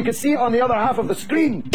You can see it on the other half of the screen.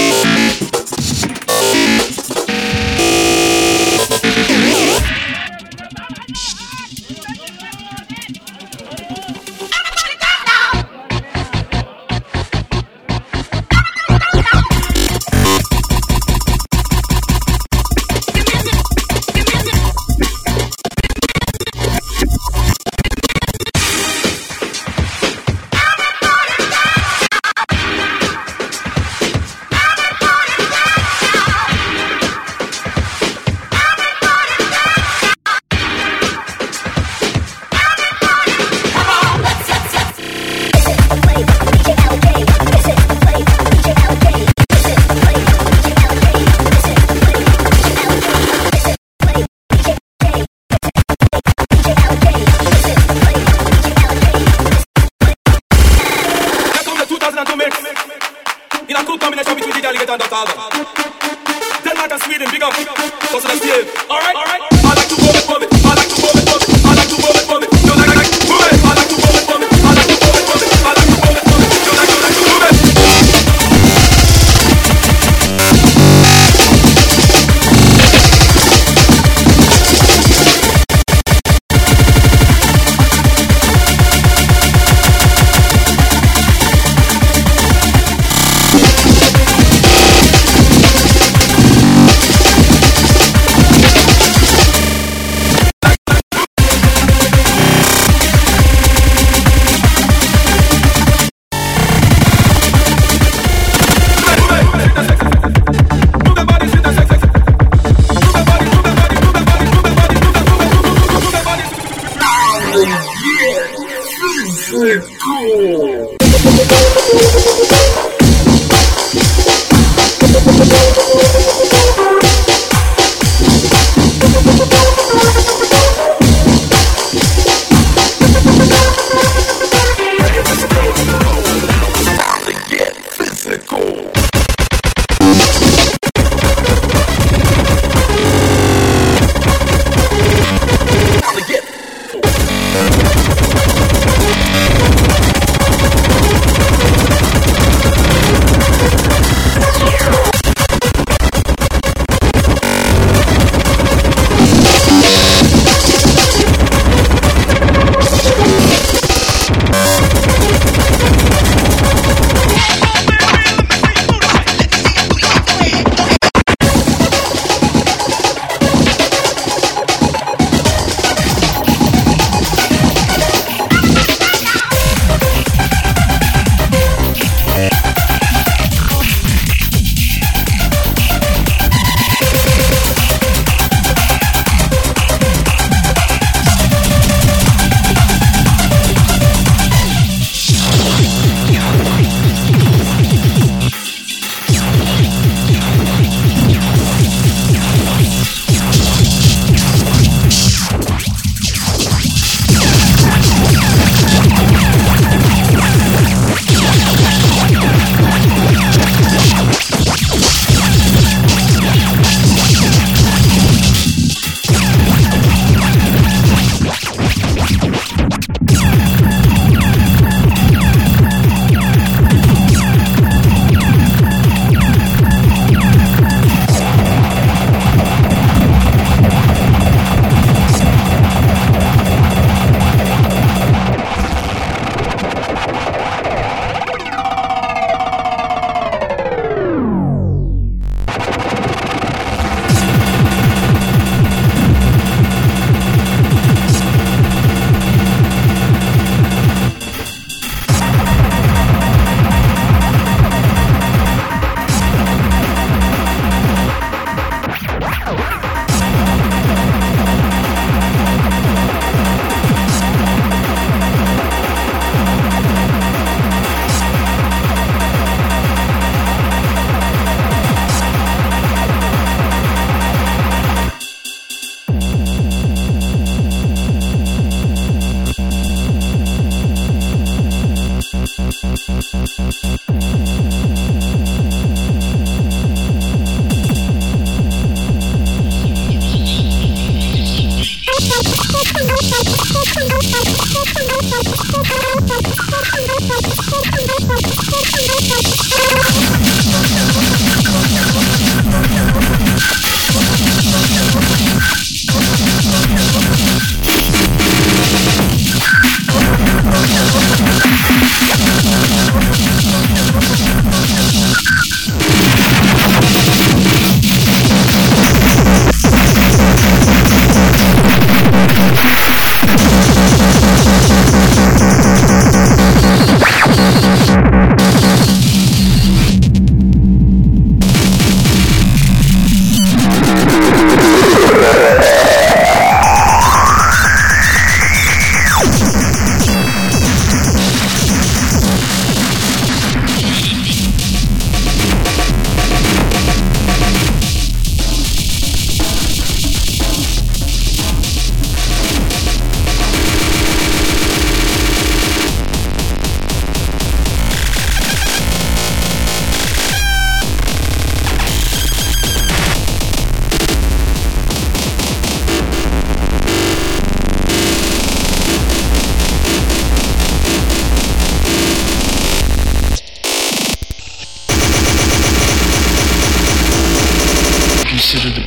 Consider the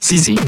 Сизи.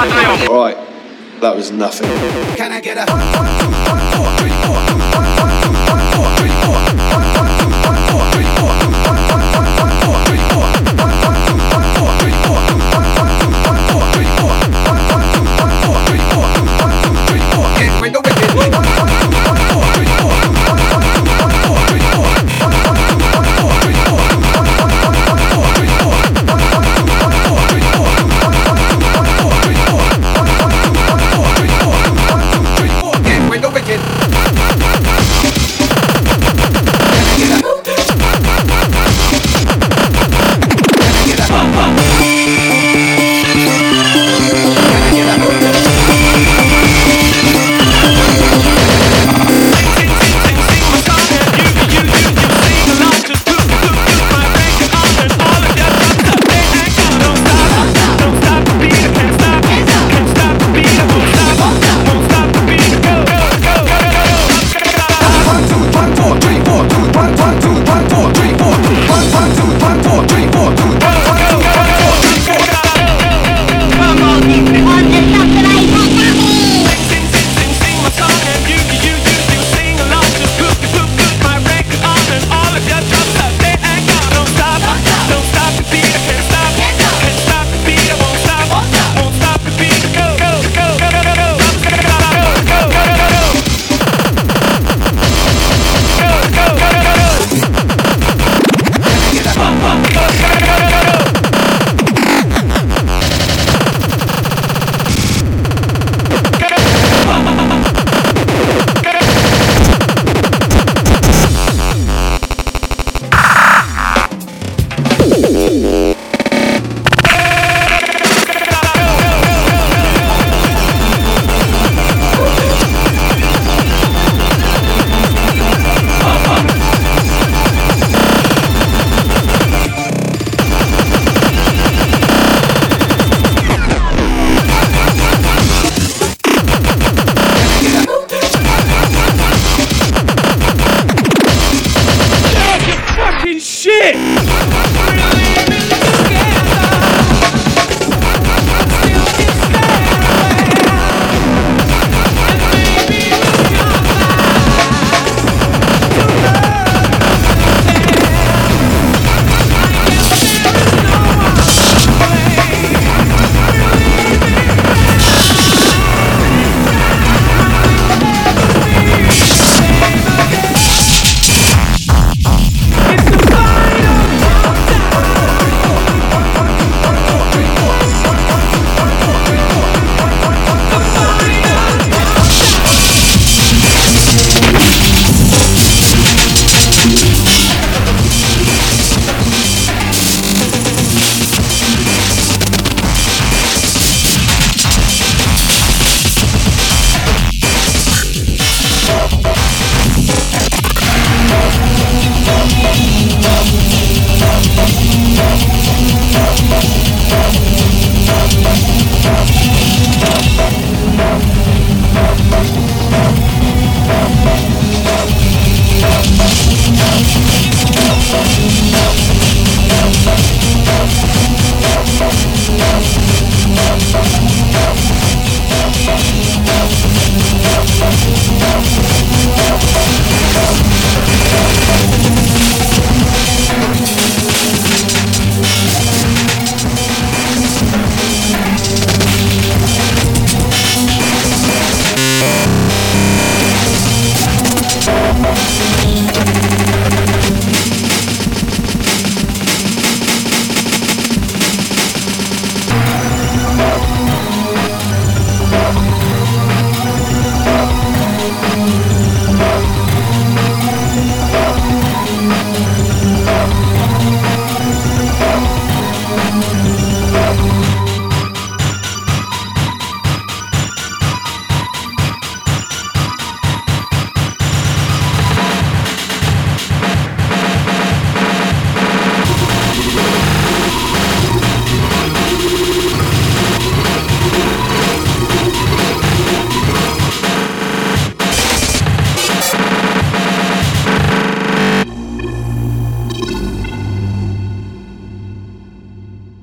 Right. that was nothing. Can I get a.